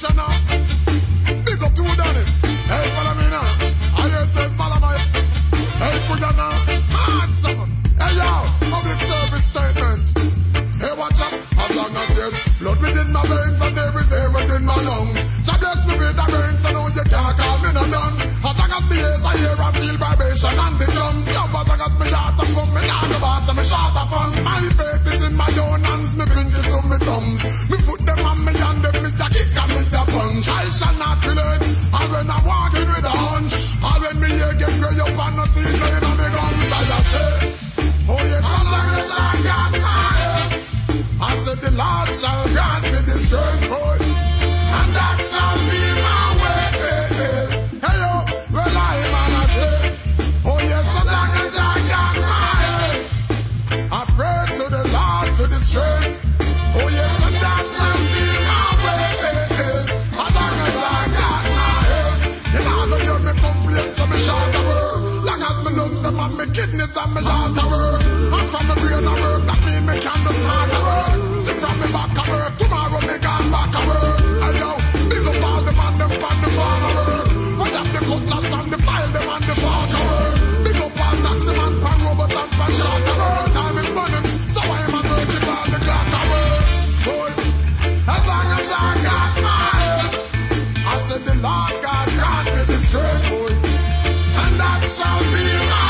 It's an me heart a work. And from me brain a work, that mean me can do smart a work. See from me back a work, tomorrow me gone back a work. Hey yo, big up all the man them on the farm a work. We have the cutlass and the file them on the park a work. Big up all taxi man, pan robot and pan shot a work. Time is money, so I am a working ball the clock a work. Boy, as long as I got my earth, I said the Lord God grant me the strength, boy, and that shall be my